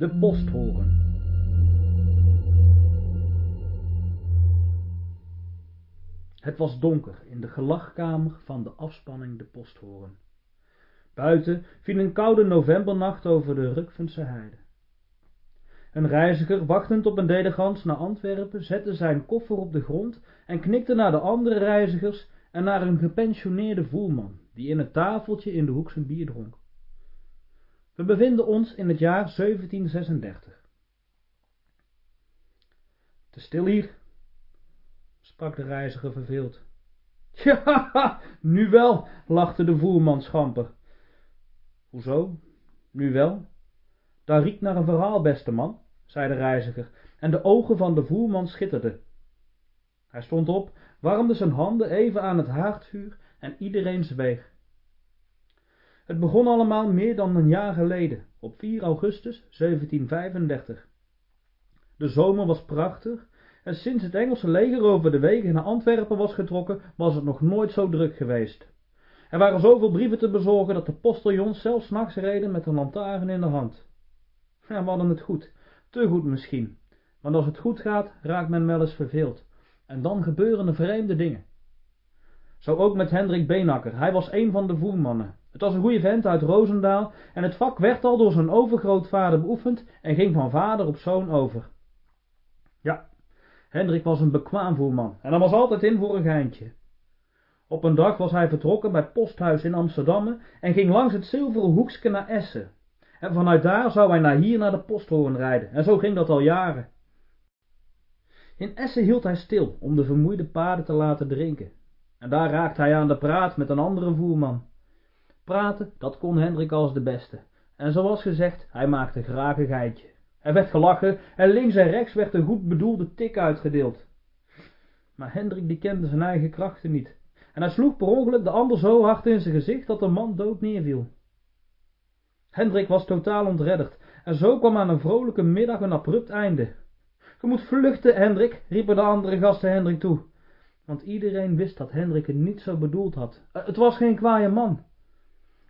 De posthoren. Het was donker in de gelachkamer van de afspanning de posthoren. Buiten viel een koude novembernacht over de Rukvense heide. Een reiziger, wachtend op een delegans naar Antwerpen, zette zijn koffer op de grond en knikte naar de andere reizigers en naar een gepensioneerde voerman, die in het tafeltje in de hoek zijn bier dronk. We bevinden ons in het jaar 1736. Te stil hier, sprak de reiziger verveeld. Ja, nu wel, lachte de voerman schamper. Hoezo, nu wel? Daar riekt naar een verhaal, beste man, zei de reiziger, en de ogen van de voerman schitterden. Hij stond op, warmde zijn handen even aan het haardvuur en iedereen zweeg. Het begon allemaal meer dan een jaar geleden, op 4 augustus 1735. De zomer was prachtig en sinds het Engelse leger over de wegen naar Antwerpen was getrokken, was het nog nooit zo druk geweest. Er waren zoveel brieven te bezorgen dat de postiljons zelfs nachts reden met een lantaarn in de hand. Ja, we hadden het goed, te goed misschien, want als het goed gaat, raakt men wel eens verveeld. En dan gebeuren er vreemde dingen. Zo ook met Hendrik Beenakker, hij was een van de voermannen. Het was een goede vent uit Roosendaal en het vak werd al door zijn overgrootvader beoefend en ging van vader op zoon over. Ja, Hendrik was een bekwaam voerman en hij was altijd in voor een geintje. Op een dag was hij vertrokken bij Posthuis in Amsterdam en ging langs het zilveren hoekske naar Essen. En vanuit daar zou hij naar hier naar de posthoorn rijden en zo ging dat al jaren. In Essen hield hij stil om de vermoeide paarden te laten drinken. En daar raakte hij aan de praat met een andere voerman. Praten, dat kon Hendrik als de beste. En zoals gezegd, hij maakte graag een geitje. Er werd gelachen en links en rechts werd een goed bedoelde tik uitgedeeld. Maar Hendrik die kende zijn eigen krachten niet. En hij sloeg per ongeluk de ander zo hard in zijn gezicht dat de man dood neerviel. Hendrik was totaal ontredderd en zo kwam aan een vrolijke middag een abrupt einde. Je moet vluchten, Hendrik, riepen de andere gasten Hendrik toe. Want iedereen wist dat Hendrik het niet zo bedoeld had. Eh, het was geen kwaaie man.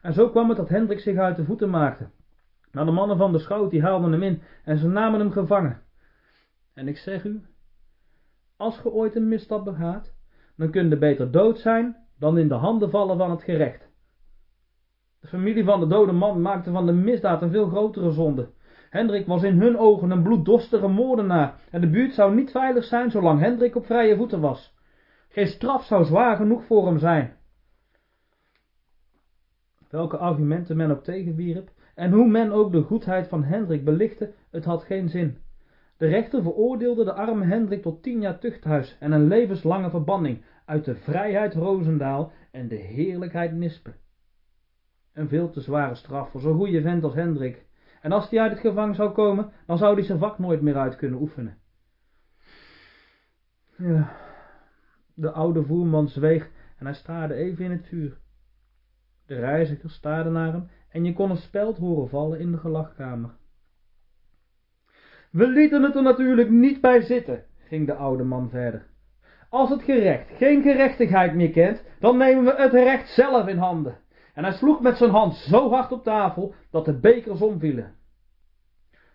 En zo kwam het dat Hendrik zich uit de voeten maakte. Maar de mannen van de schout die haalden hem in en ze namen hem gevangen. En ik zeg u, als ge ooit een misstap begaat, dan kun je beter dood zijn dan in de handen vallen van het gerecht. De familie van de dode man maakte van de misdaad een veel grotere zonde. Hendrik was in hun ogen een bloeddorstige moordenaar en de buurt zou niet veilig zijn zolang Hendrik op vrije voeten was. Geen straf zou zwaar genoeg voor hem zijn. Welke argumenten men ook tegenwierp en hoe men ook de goedheid van Hendrik belichtte, het had geen zin. De rechter veroordeelde de arme Hendrik tot tien jaar tuchthuis en een levenslange verbanning uit de vrijheid Rozendaal en de heerlijkheid Nispe. Een veel te zware straf voor zo'n goede vent als Hendrik. En als hij uit het gevangen zou komen, dan zou hij zijn vak nooit meer uit kunnen oefenen. Ja, de oude voerman zweeg en hij staarde even in het vuur. De reizigers staarden naar hem en je kon een speld horen vallen in de gelachkamer. We lieten het er natuurlijk niet bij zitten, ging de oude man verder. Als het gerecht geen gerechtigheid meer kent, dan nemen we het recht zelf in handen. En hij sloeg met zijn hand zo hard op tafel dat de bekers omvielen.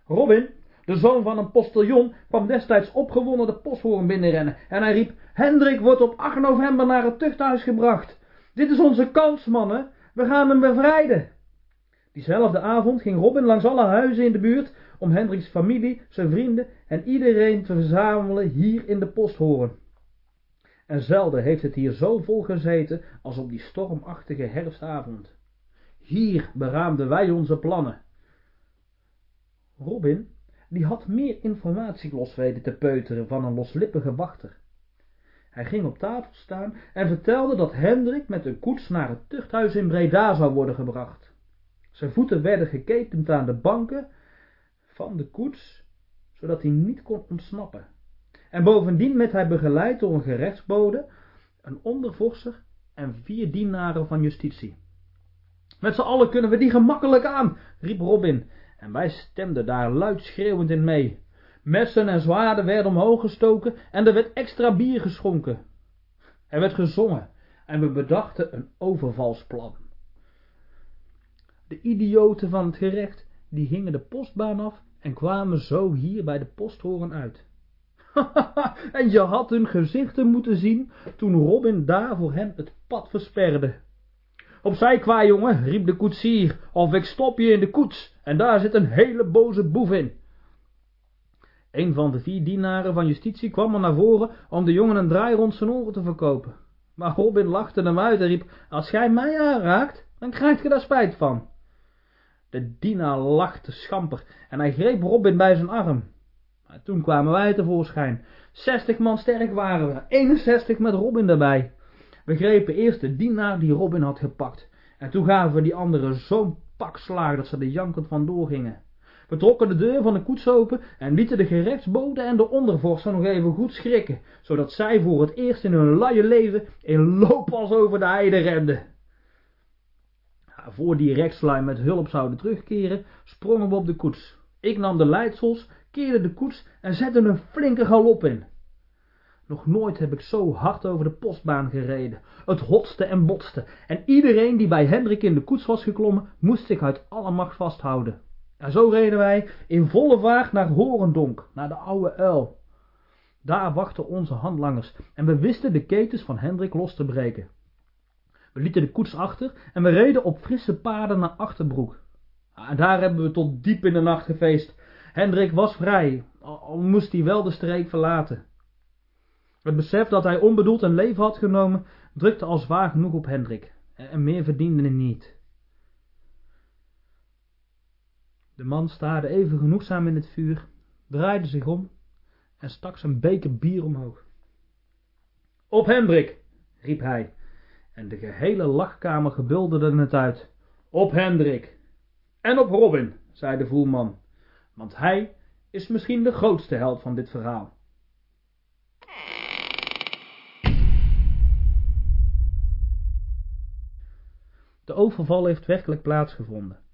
Robin, de zoon van een postiljon, kwam destijds opgewonden de posthoorn binnenrennen en hij riep, Hendrik wordt op 8 november naar het tuchthuis gebracht. Dit is onze kans, mannen. We gaan hem bevrijden. Diezelfde avond ging Robin langs alle huizen in de buurt om Hendriks familie, zijn vrienden en iedereen te verzamelen hier in de posthoorn. En zelden heeft het hier zo vol gezeten als op die stormachtige herfstavond. Hier beraamden wij onze plannen. Robin, die had meer informatie los weten te peuteren van een loslippige wachter. Hij ging op tafel staan en vertelde dat Hendrik met een koets naar het tuchthuis in Breda zou worden gebracht. Zijn voeten werden geketend aan de banken van de koets, zodat hij niet kon ontsnappen. En bovendien werd hij begeleid door een gerechtsbode, een ondervorster en vier dienaren van justitie. Met z'n allen kunnen we die gemakkelijk aan, riep Robin, en wij stemden daar luid schreeuwend in mee. Messen en zwaarden werden omhoog gestoken en er werd extra bier geschonken. Er werd gezongen en we bedachten een overvalsplan. De idioten van het gerecht, die hingen de postbaan af en kwamen zo hier bij de posthoren uit. en je had hun gezichten moeten zien toen Robin daar voor hen het pad versperde. Opzij kwa jongen, riep de koetsier, of ik stop je in de koets, en daar zit een hele boze boef in. Een van de vier dienaren van justitie kwam er naar voren om de jongen een draai rond zijn oren te verkopen. Maar Robin lachte hem uit en riep, als gij mij aanraakt, dan krijgt ge daar spijt van. De dienaar lachte schamper en hij greep Robin bij zijn arm. Maar toen kwamen wij tevoorschijn. Zestig man sterk waren we, 61 met Robin erbij. We grepen eerst de dienaar die Robin had gepakt. En toen gaven we die anderen zo'n pak slaag dat ze er jankend vandoor gingen. We trokken de deur van de koets open en lieten de gerechtsbode en de ondervorster nog even goed schrikken, zodat zij voor het eerst in hun laie leven in looppas over de heide renden. Ja, voor die rechtslui met hulp zouden terugkeren, sprongen we op de koets. Ik nam de leidsels, keerde de koets en zette een flinke galop in. Nog nooit heb ik zo hard over de postbaan gereden. Het hotste en botste. En iedereen die bij Hendrik in de koets was geklommen, moest zich uit alle macht vasthouden. En zo reden wij in volle vaart naar Horendonk, naar de oude uil. Daar wachten onze handlangers en we wisten de ketens van Hendrik los te breken. We lieten de koets achter en we reden op frisse paden naar Achterbroek. En daar hebben we tot diep in de nacht gefeest. Hendrik was vrij, al moest hij wel de streek verlaten. Het besef dat hij onbedoeld een leven had genomen, drukte al zwaar genoeg op Hendrik, en meer verdiende hij niet. De man staarde even genoegzaam in het vuur, draaide zich om en stak zijn beker bier omhoog. Op Hendrik, riep hij, en de gehele lachkamer gebulderde het uit. Op Hendrik. En op Robin, zei de voerman, want hij is misschien de grootste held van dit verhaal. De overval heeft werkelijk plaatsgevonden.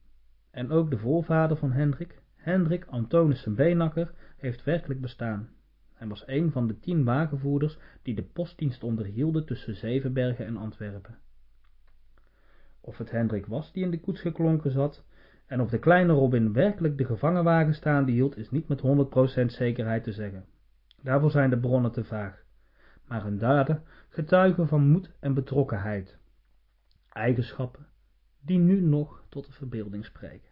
En ook de voorvader van Hendrik, Hendrik Antonissen Beenakker, heeft werkelijk bestaan. Hij was een van de tien wagenvoerders die de postdienst onderhielden tussen Zevenbergen en Antwerpen. Of het Hendrik was die in de koets geklonken zat, en of de kleine Robin werkelijk de gevangenwagen staande hield, is niet met 100% zekerheid te zeggen. Daarvoor zijn de bronnen te vaag. Maar hun daden getuigen van moed en betrokkenheid eigenschappen die nu nog tot de verbeelding spreken.